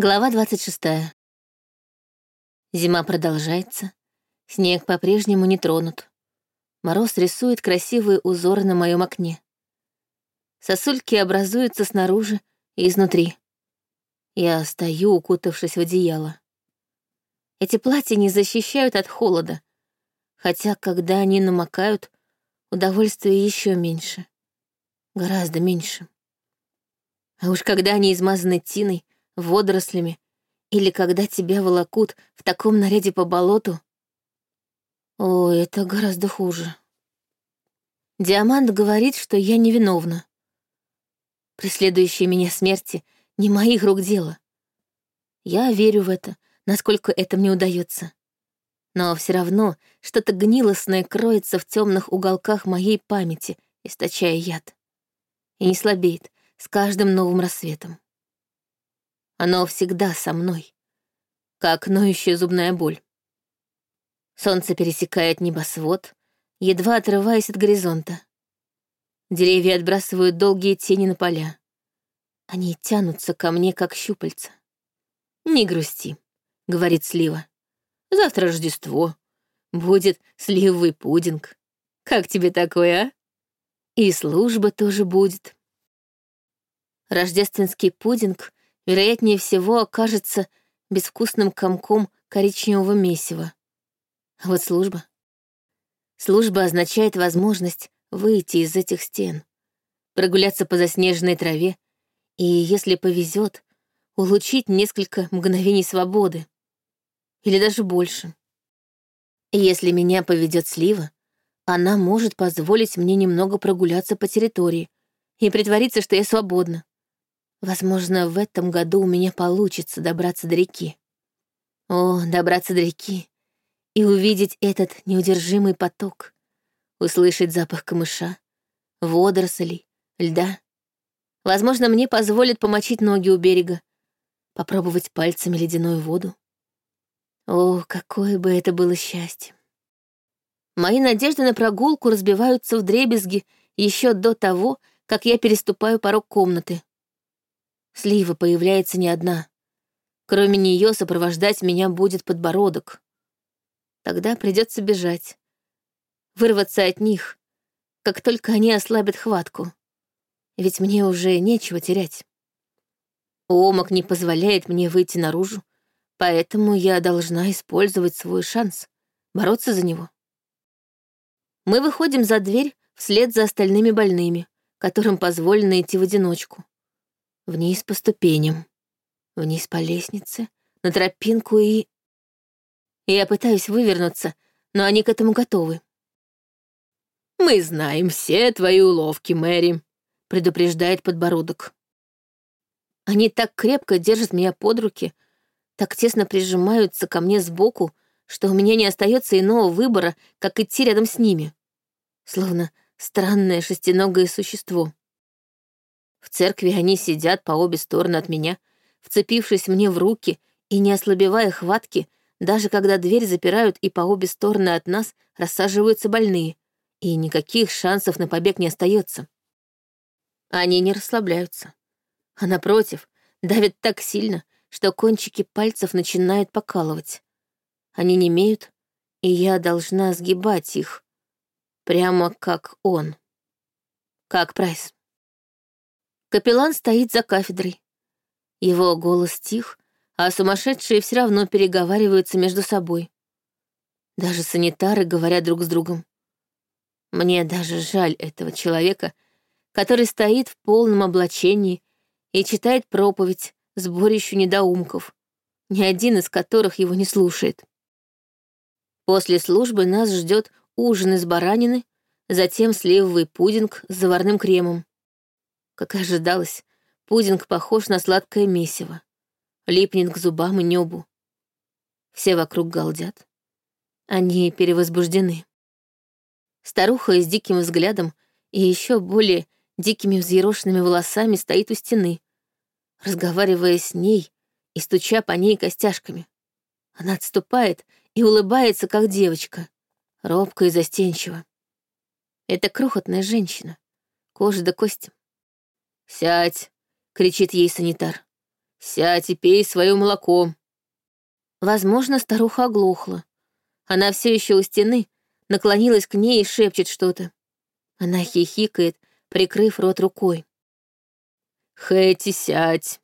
Глава 26. Зима продолжается. Снег по-прежнему не тронут. Мороз рисует красивые узоры на моем окне. Сосульки образуются снаружи и изнутри. Я стою, укутавшись в одеяло. Эти платья не защищают от холода, хотя, когда они намокают, удовольствия еще меньше. Гораздо меньше. А уж когда они измазаны тиной, водорослями, или когда тебя волокут в таком наряде по болоту. О, это гораздо хуже. Диамант говорит, что я невиновна. Преследующие меня смерти не моих рук дело. Я верю в это, насколько это мне удается. Но все равно что-то гнилостное кроется в темных уголках моей памяти, источая яд. И не слабеет с каждым новым рассветом. Оно всегда со мной, как ноющая зубная боль. Солнце пересекает небосвод, едва отрываясь от горизонта. Деревья отбрасывают долгие тени на поля. Они тянутся ко мне, как щупальца. «Не грусти», — говорит Слива. «Завтра Рождество. Будет сливовый пудинг. Как тебе такое, а? И служба тоже будет». Рождественский пудинг вероятнее всего, окажется безвкусным комком коричневого месива. А вот служба. Служба означает возможность выйти из этих стен, прогуляться по заснеженной траве и, если повезет, улучшить несколько мгновений свободы. Или даже больше. если меня поведет слива, она может позволить мне немного прогуляться по территории и притвориться, что я свободна. Возможно, в этом году у меня получится добраться до реки. О, добраться до реки и увидеть этот неудержимый поток, услышать запах камыша, водорослей, льда. Возможно, мне позволят помочить ноги у берега, попробовать пальцами ледяную воду. О, какое бы это было счастье. Мои надежды на прогулку разбиваются в дребезги еще до того, как я переступаю порог комнаты. Слива появляется не одна. Кроме нее сопровождать меня будет подбородок. Тогда придется бежать. Вырваться от них, как только они ослабят хватку. Ведь мне уже нечего терять. Омак не позволяет мне выйти наружу, поэтому я должна использовать свой шанс, бороться за него. Мы выходим за дверь вслед за остальными больными, которым позволено идти в одиночку. Вниз по ступеням, вниз по лестнице, на тропинку и... Я пытаюсь вывернуться, но они к этому готовы. «Мы знаем все твои уловки, Мэри», — предупреждает подбородок. Они так крепко держат меня под руки, так тесно прижимаются ко мне сбоку, что у меня не остается иного выбора, как идти рядом с ними. Словно странное шестиногое существо. В церкви они сидят по обе стороны от меня, вцепившись мне в руки и не ослабевая хватки, даже когда дверь запирают и по обе стороны от нас рассаживаются больные, и никаких шансов на побег не остается. Они не расслабляются, а напротив, давят так сильно, что кончики пальцев начинают покалывать. Они не имеют, и я должна сгибать их, прямо как он. Как Прайс. Капеллан стоит за кафедрой. Его голос тих, а сумасшедшие все равно переговариваются между собой. Даже санитары говорят друг с другом. Мне даже жаль этого человека, который стоит в полном облачении и читает проповедь сборищу недоумков, ни один из которых его не слушает. После службы нас ждет ужин из баранины, затем сливовый пудинг с заварным кремом. Как и ожидалось, пудинг похож на сладкое месиво. Липнет к зубам и небу. Все вокруг галдят. Они перевозбуждены. Старуха с диким взглядом и еще более дикими взъерошенными волосами стоит у стены, разговаривая с ней и стуча по ней костяшками. Она отступает и улыбается, как девочка, робко и застенчиво. Это крохотная женщина, кожа до кости. «Сядь!» — кричит ей санитар. Сядь и пей свое молоко». Возможно, старуха оглохла. Она все еще у стены, наклонилась к ней и шепчет что-то. Она хихикает, прикрыв рот рукой. «Хэти, сядь!»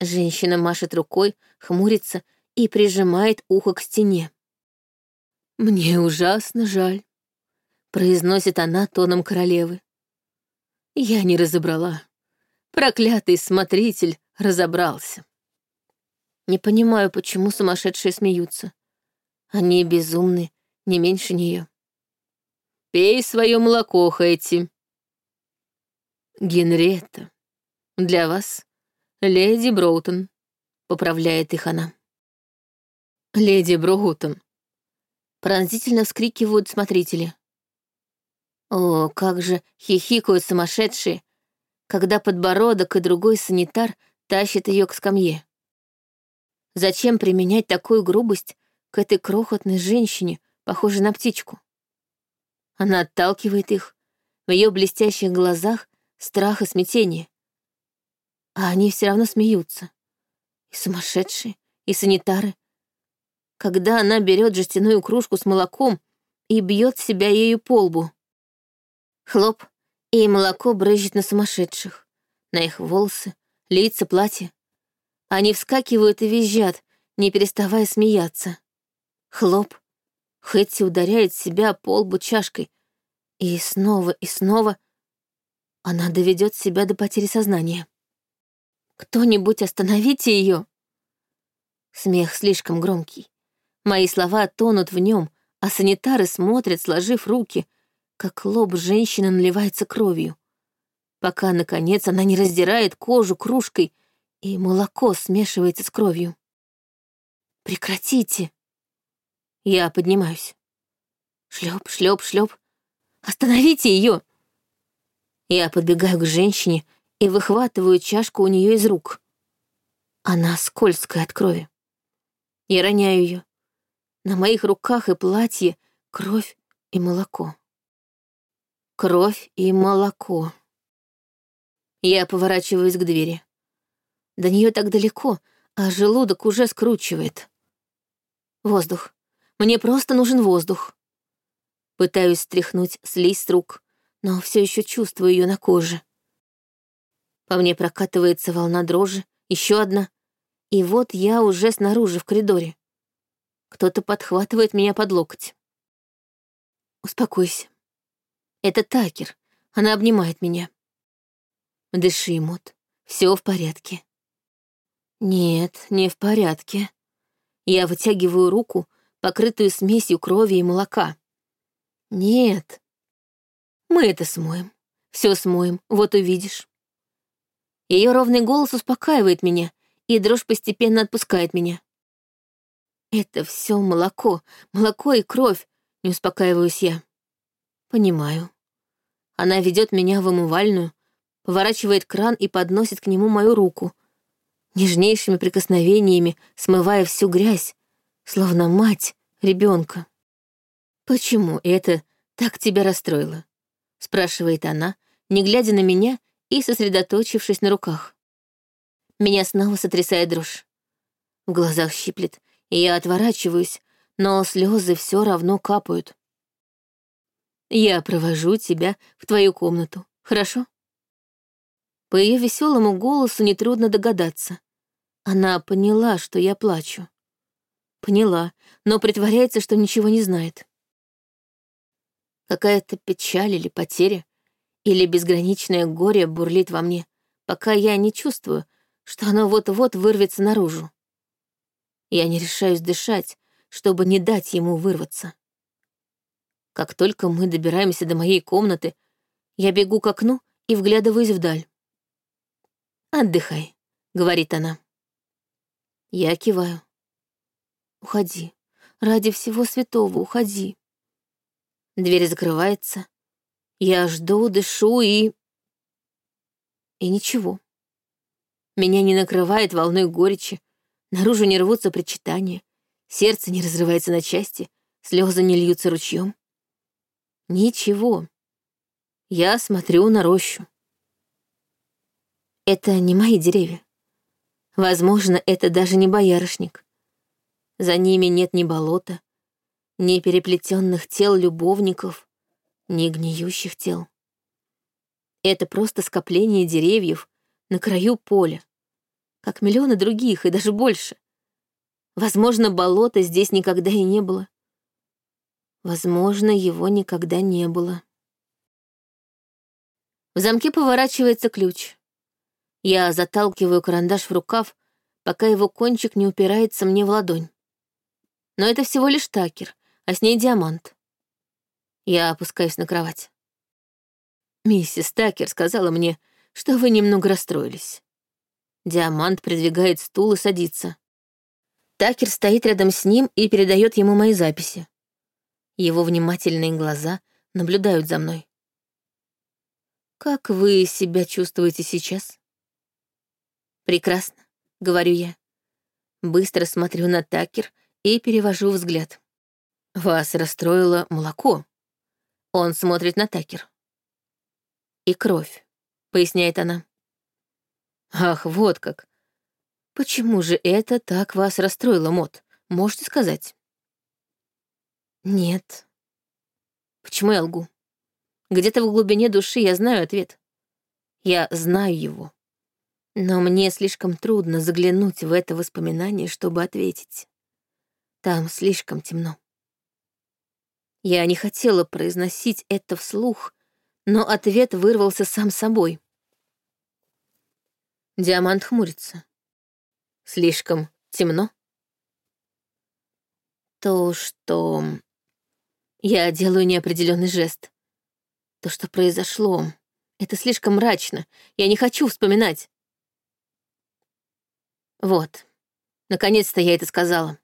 Женщина машет рукой, хмурится и прижимает ухо к стене. «Мне ужасно жаль», — произносит она тоном королевы. «Я не разобрала. Проклятый смотритель разобрался». Не понимаю, почему сумасшедшие смеются. Они безумны, не меньше нее. «Пей свое молоко, Хэти». «Генриетта, для вас леди Броутон», — поправляет их она. «Леди Броутон». Пронзительно вскрикивают смотрители. О, как же хихикают сумасшедшие, когда подбородок и другой санитар тащат ее к скамье. Зачем применять такую грубость к этой крохотной женщине, похожей на птичку? Она отталкивает их, в ее блестящих глазах страх и смятение. А они все равно смеются. И сумасшедшие, и санитары. Когда она берет жестяную кружку с молоком и бьет себя ею по лбу. Хлоп, и молоко брызжет на сумасшедших, на их волосы, лица, платья. Они вскакивают и визжат, не переставая смеяться. Хлоп. Хэтти ударяет себя по лбу чашкой. И снова, и снова она доведет себя до потери сознания. «Кто-нибудь остановите ее!» Смех слишком громкий. Мои слова тонут в нем, а санитары смотрят, сложив руки, как лоб женщины наливается кровью, пока, наконец, она не раздирает кожу кружкой и молоко смешивается с кровью. Прекратите. Я поднимаюсь. Шлеп, шлеп, шлеп. Остановите ее. Я подбегаю к женщине и выхватываю чашку у нее из рук. Она скользкая от крови. Я роняю ее. На моих руках и платье кровь и молоко. Кровь и молоко. Я поворачиваюсь к двери. До нее так далеко, а желудок уже скручивает. Воздух. Мне просто нужен воздух. Пытаюсь стряхнуть слизь с рук, но все еще чувствую ее на коже. По мне прокатывается волна дрожи, еще одна. И вот я уже снаружи, в коридоре. Кто-то подхватывает меня под локоть. Успокойся. Это Такер. Она обнимает меня. Дыши, Мот. Все в порядке. Нет, не в порядке. Я вытягиваю руку, покрытую смесью крови и молока. Нет. Мы это смоем. Все смоем, вот увидишь. Ее ровный голос успокаивает меня, и дрожь постепенно отпускает меня. Это все молоко, молоко и кровь, не успокаиваюсь я. Понимаю. Она ведет меня в умывальную, поворачивает кран и подносит к нему мою руку, нежнейшими прикосновениями смывая всю грязь, словно мать ребенка. «Почему это так тебя расстроило?» — спрашивает она, не глядя на меня и сосредоточившись на руках. Меня снова сотрясает дрожь. В глазах щиплет, и я отворачиваюсь, но слезы все равно капают. «Я провожу тебя в твою комнату, хорошо?» По ее веселому голосу нетрудно догадаться. Она поняла, что я плачу. Поняла, но притворяется, что ничего не знает. Какая-то печаль или потеря, или безграничное горе бурлит во мне, пока я не чувствую, что оно вот-вот вырвется наружу. Я не решаюсь дышать, чтобы не дать ему вырваться. Как только мы добираемся до моей комнаты, я бегу к окну и вглядываюсь вдаль. «Отдыхай», — говорит она. Я киваю. «Уходи. Ради всего святого уходи». Дверь закрывается. Я жду, дышу и... И ничего. Меня не накрывает волной горечи, наружу не рвутся причитания, сердце не разрывается на части, слезы не льются ручьем. Ничего. Я смотрю на рощу. Это не мои деревья. Возможно, это даже не боярышник. За ними нет ни болота, ни переплетенных тел любовников, ни гниющих тел. Это просто скопление деревьев на краю поля, как миллионы других и даже больше. Возможно, болота здесь никогда и не было. Возможно, его никогда не было. В замке поворачивается ключ. Я заталкиваю карандаш в рукав, пока его кончик не упирается мне в ладонь. Но это всего лишь такер, а с ней диамант. Я опускаюсь на кровать. Миссис Такер сказала мне, что вы немного расстроились. Диамант придвигает стул и садится. Такер стоит рядом с ним и передает ему мои записи. Его внимательные глаза наблюдают за мной. «Как вы себя чувствуете сейчас?» «Прекрасно», — говорю я. Быстро смотрю на Такер и перевожу взгляд. «Вас расстроило молоко?» Он смотрит на Такер. «И кровь», — поясняет она. «Ах, вот как. Почему же это так вас расстроило, Мот? Можете сказать?» «Нет». «Почему я лгу? Где-то в глубине души я знаю ответ. Я знаю его. Но мне слишком трудно заглянуть в это воспоминание, чтобы ответить. Там слишком темно. Я не хотела произносить это вслух, но ответ вырвался сам собой. Диамант хмурится. Слишком темно? То, что... Я делаю неопределенный жест. То, что произошло, это слишком мрачно. Я не хочу вспоминать. Вот. Наконец-то я это сказала.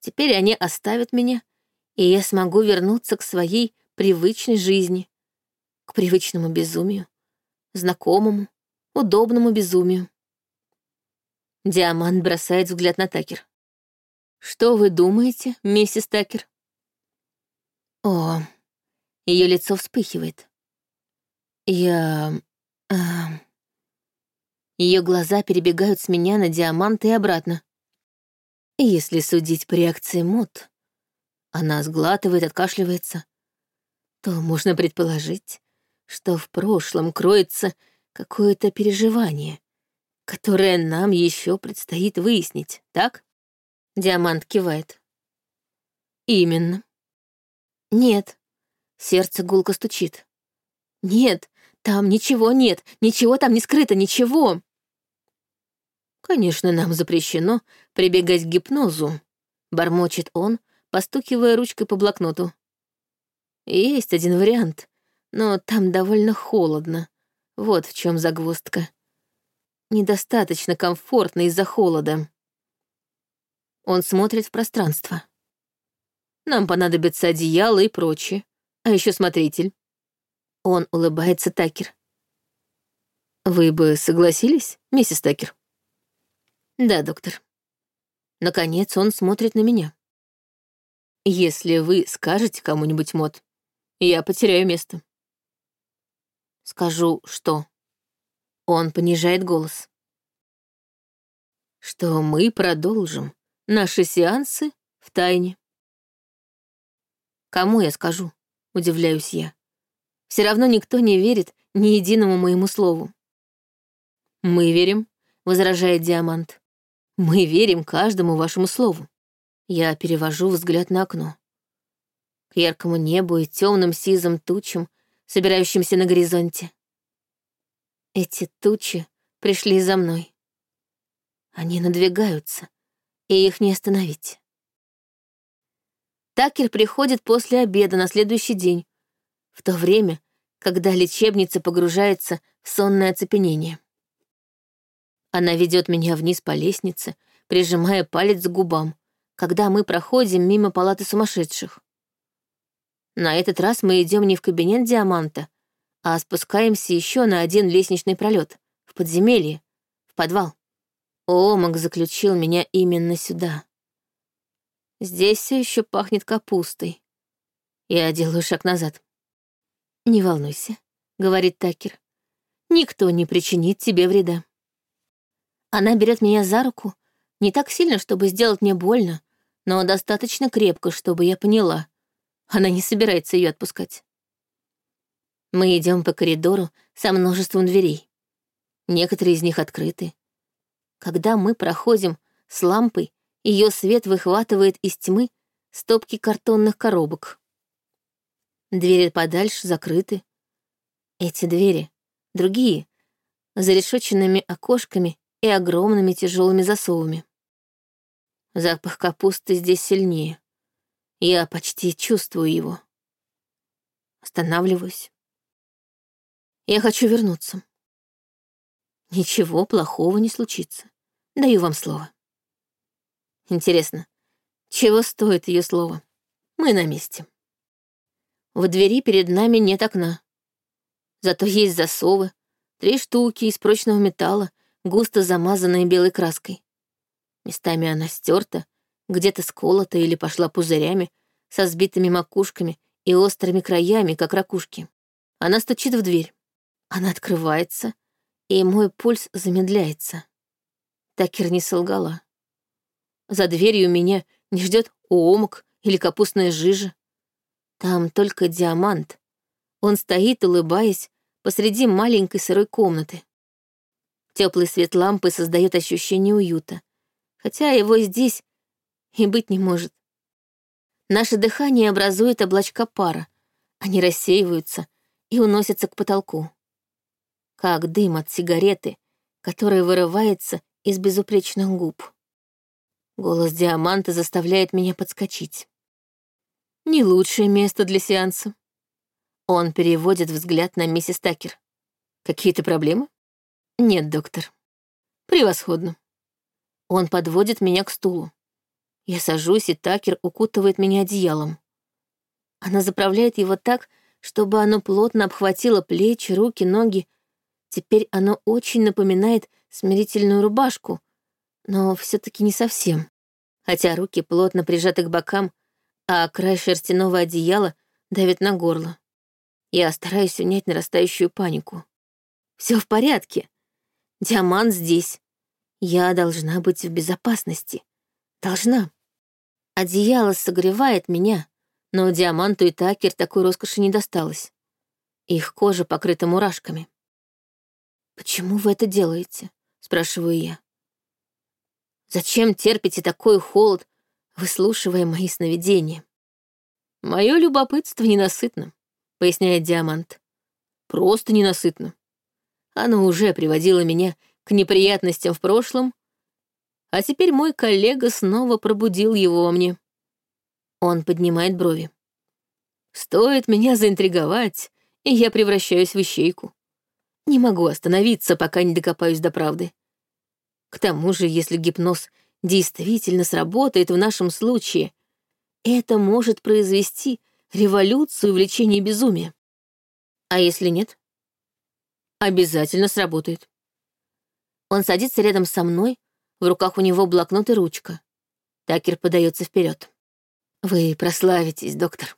Теперь они оставят меня, и я смогу вернуться к своей привычной жизни, к привычному безумию, знакомому, удобному безумию. Диамант бросает взгляд на Такер. «Что вы думаете, миссис Такер?» О, ее лицо вспыхивает. Я... Э, ее глаза перебегают с меня на диамант и обратно. Если судить по реакции Мот, она сглатывает, откашливается, то можно предположить, что в прошлом кроется какое-то переживание, которое нам еще предстоит выяснить, так? Диамант кивает. Именно. Нет. Сердце гулко стучит. Нет, там ничего нет, ничего там не скрыто, ничего. Конечно, нам запрещено прибегать к гипнозу, бормочет он, постукивая ручкой по блокноту. Есть один вариант, но там довольно холодно. Вот в чем загвоздка. Недостаточно комфортно из-за холода. Он смотрит в пространство. Нам понадобится одеяло и прочее, а еще смотритель. Он улыбается Такер. Вы бы согласились, миссис Такер? Да, доктор. Наконец он смотрит на меня. Если вы скажете кому-нибудь, Мот, я потеряю место. Скажу, что? Он понижает голос. Что мы продолжим наши сеансы в тайне. Кому я скажу? Удивляюсь я. Все равно никто не верит ни единому моему слову. Мы верим, возражает Диамант. Мы верим каждому вашему слову. Я перевожу взгляд на окно. К яркому небу и темным сизым тучам, собирающимся на горизонте. Эти тучи пришли за мной. Они надвигаются, и их не остановить. Такер приходит после обеда на следующий день, в то время, когда лечебница погружается в сонное оцепенение. Она ведет меня вниз по лестнице, прижимая палец к губам, когда мы проходим мимо палаты сумасшедших. На этот раз мы идем не в кабинет Диаманта, а спускаемся еще на один лестничный пролет, в подземелье, в подвал. Омак заключил меня именно сюда. Здесь все еще пахнет капустой. Я делаю шаг назад. «Не волнуйся», — говорит Такер. «Никто не причинит тебе вреда». Она берет меня за руку, не так сильно, чтобы сделать мне больно, но достаточно крепко, чтобы я поняла. Она не собирается ее отпускать. Мы идем по коридору со множеством дверей. Некоторые из них открыты. Когда мы проходим с лампой, ее свет выхватывает из тьмы стопки картонных коробок. Двери подальше закрыты. Эти двери, другие, за решетченными окошками и огромными тяжелыми засовами. Запах капусты здесь сильнее. Я почти чувствую его. Останавливаюсь. Я хочу вернуться. Ничего плохого не случится. Даю вам слово. Интересно, чего стоит ее слово? Мы на месте. В двери перед нами нет окна. Зато есть засовы, три штуки из прочного металла, густо замазанные белой краской. Местами она стерта, где-то сколота или пошла пузырями, со сбитыми макушками и острыми краями, как ракушки. Она стучит в дверь. Она открывается, и мой пульс замедляется. Такер не солгала. За дверью меня не ждет омок или капустная жижа. Там только диамант. Он стоит, улыбаясь, посреди маленькой сырой комнаты. Теплый свет лампы создает ощущение уюта, хотя его здесь и быть не может. Наше дыхание образует облачка пара, они рассеиваются и уносятся к потолку. Как дым от сигареты, который вырывается из безупречных губ. Голос Диаманта заставляет меня подскочить. Не лучшее место для сеанса. Он переводит взгляд на миссис Такер. Какие-то проблемы? Нет, доктор. Превосходно. Он подводит меня к стулу. Я сажусь, и Такер укутывает меня одеялом. Она заправляет его так, чтобы оно плотно обхватило плечи, руки, ноги. Теперь оно очень напоминает смирительную рубашку, но все таки не совсем. Хотя руки плотно прижаты к бокам, а край шерстяного одеяла давит на горло. Я стараюсь унять нарастающую панику. Все в порядке. Диамант здесь. Я должна быть в безопасности. Должна. Одеяло согревает меня, но Диаманту и Такер такой роскоши не досталось. Их кожа покрыта мурашками. «Почему вы это делаете?» — спрашиваю я. «Зачем терпите такой холод, выслушивая мои сновидения?» «Мое любопытство ненасытно», — поясняет Диамант. «Просто ненасытно. Оно уже приводило меня к неприятностям в прошлом, а теперь мой коллега снова пробудил его во мне. Он поднимает брови. Стоит меня заинтриговать, и я превращаюсь в ищейку. Не могу остановиться, пока не докопаюсь до правды. К тому же, если гипноз действительно сработает в нашем случае, это может произвести революцию в лечении безумия. А если нет? Обязательно сработает. Он садится рядом со мной, в руках у него блокнот и ручка. Такер подается вперед. «Вы прославитесь, доктор».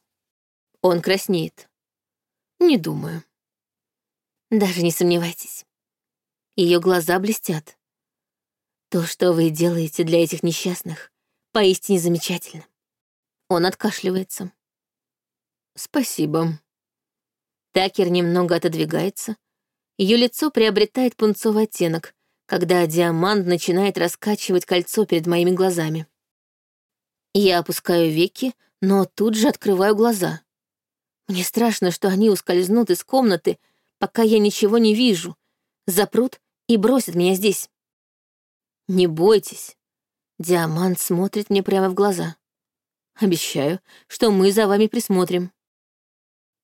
Он краснеет. «Не думаю». «Даже не сомневайтесь». Ее глаза блестят. То, что вы делаете для этих несчастных, поистине замечательно. Он откашливается. Спасибо. Такер немного отодвигается. Ее лицо приобретает пунцовый оттенок, когда диамант начинает раскачивать кольцо перед моими глазами. Я опускаю веки, но тут же открываю глаза. Мне страшно, что они ускользнут из комнаты, пока я ничего не вижу, запрут и бросят меня здесь. Не бойтесь. Диамант смотрит мне прямо в глаза. Обещаю, что мы за вами присмотрим.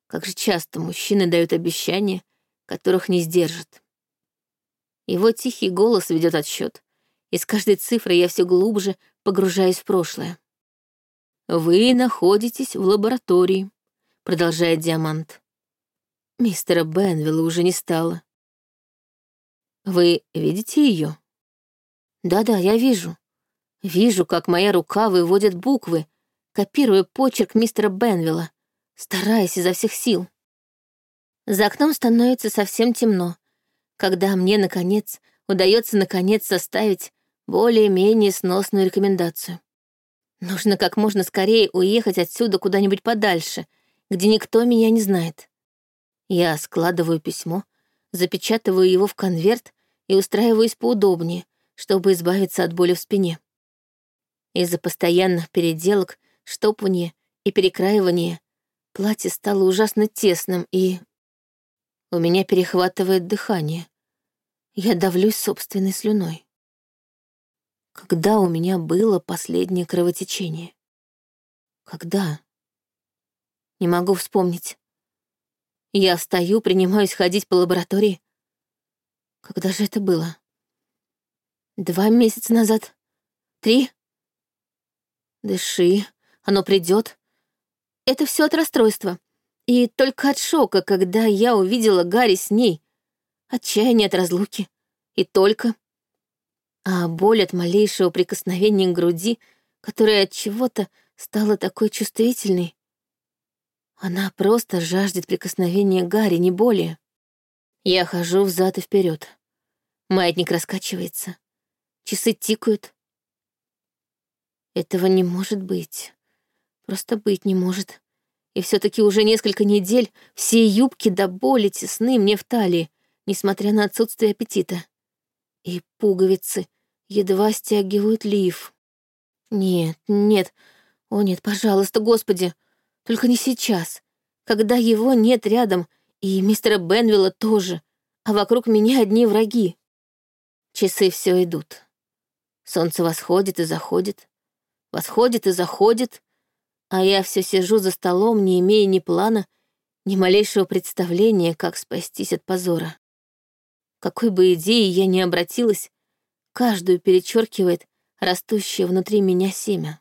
Как же часто мужчины дают обещания, которых не сдержат. Его тихий голос ведет отсчет, и с каждой цифрой я все глубже погружаюсь в прошлое. «Вы находитесь в лаборатории», — продолжает Диамант. Мистера Бенвилла уже не стало. «Вы видите ее? «Да-да, я вижу. Вижу, как моя рука выводит буквы, копируя почерк мистера Бенвилла, стараясь изо всех сил. За окном становится совсем темно, когда мне, наконец, удается наконец составить более-менее сносную рекомендацию. Нужно как можно скорее уехать отсюда куда-нибудь подальше, где никто меня не знает. Я складываю письмо, запечатываю его в конверт и устраиваюсь поудобнее, чтобы избавиться от боли в спине. Из-за постоянных переделок, штопывания и перекраивания платье стало ужасно тесным, и... У меня перехватывает дыхание. Я давлюсь собственной слюной. Когда у меня было последнее кровотечение? Когда? Не могу вспомнить. Я встаю, принимаюсь ходить по лаборатории. Когда же это было? Два месяца назад? Три? Дыши, оно придет. Это все от расстройства. И только от шока, когда я увидела Гарри с ней. Отчаяние от разлуки. И только. А боль от малейшего прикосновения к груди, которая от чего-то стала такой чувствительной, она просто жаждет прикосновения Гарри, не более. Я хожу взад и вперед. Маятник раскачивается. Часы тикают. Этого не может быть. Просто быть не может. И все таки уже несколько недель все юбки до боли тесны мне в талии, несмотря на отсутствие аппетита. И пуговицы едва стягивают лиф. Нет, нет, о нет, пожалуйста, господи, только не сейчас, когда его нет рядом, и мистера Бенвилла тоже, а вокруг меня одни враги. Часы все идут. Солнце восходит и заходит, восходит и заходит, а я все сижу за столом, не имея ни плана, ни малейшего представления, как спастись от позора. Какой бы идеей я ни обратилась, каждую перечеркивает растущее внутри меня семя.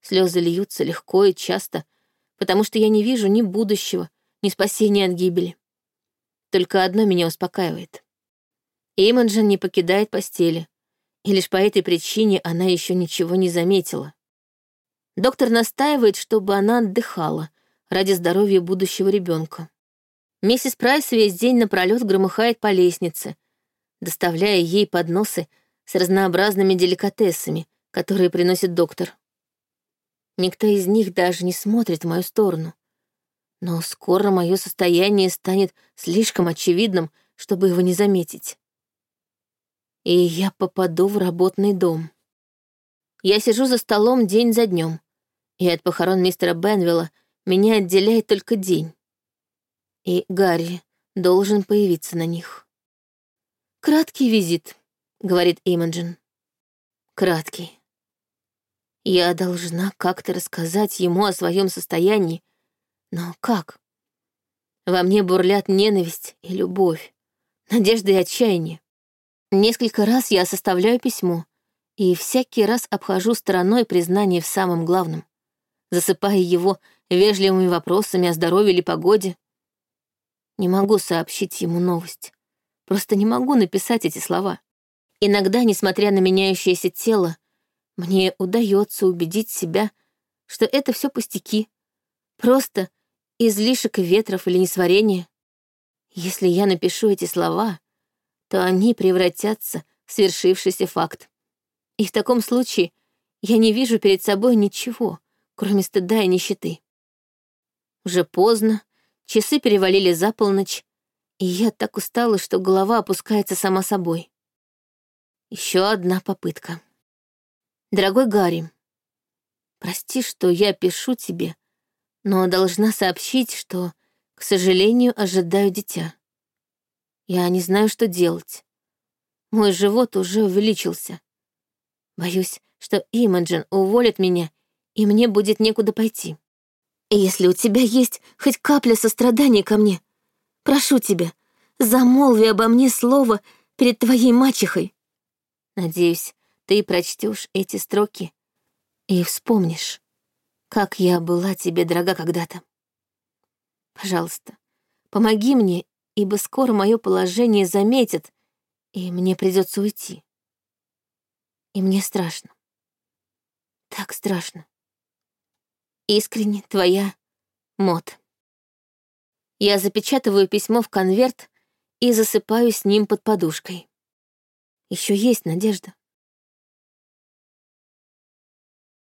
Слезы льются легко и часто, потому что я не вижу ни будущего, ни спасения от гибели. Только одно меня успокаивает. Имаджин не покидает постели, и лишь по этой причине она еще ничего не заметила. Доктор настаивает, чтобы она отдыхала ради здоровья будущего ребенка. Миссис Прайс весь день напролет громыхает по лестнице, доставляя ей подносы с разнообразными деликатесами, которые приносит доктор. Никто из них даже не смотрит в мою сторону. Но скоро мое состояние станет слишком очевидным, чтобы его не заметить. И я попаду в работный дом. Я сижу за столом день за днем, и от похорон мистера Бенвилла меня отделяет только день. И Гарри должен появиться на них. «Краткий визит», — говорит Имаджин. «Краткий. Я должна как-то рассказать ему о своем состоянии, но как? Во мне бурлят ненависть и любовь, надежда и отчаяние. Несколько раз я составляю письмо, и всякий раз обхожу стороной признание в самом главном, засыпая его вежливыми вопросами о здоровье или погоде. Не могу сообщить ему новость. Просто не могу написать эти слова. Иногда, несмотря на меняющееся тело, мне удается убедить себя, что это все пустяки, просто излишек ветров или несварения. Если я напишу эти слова, то они превратятся в свершившийся факт. И в таком случае я не вижу перед собой ничего, кроме стыда и нищеты. Уже поздно, часы перевалили за полночь, и я так устала, что голова опускается сама собой. Еще одна попытка. Дорогой Гарри, прости, что я пишу тебе, но должна сообщить, что, к сожалению, ожидаю дитя. Я не знаю, что делать. Мой живот уже увеличился. Боюсь, что Имаджин уволит меня, и мне будет некуда пойти. Если у тебя есть хоть капля сострадания ко мне, прошу тебя, замолви обо мне слово перед твоей мачехой. Надеюсь, ты прочтешь эти строки и вспомнишь, как я была тебе дорога когда-то. Пожалуйста, помоги мне, ибо скоро мое положение заметят, и мне придется уйти. И мне страшно. Так страшно. Искренне твоя Мот. Я запечатываю письмо в конверт и засыпаю с ним под подушкой. Еще есть надежда.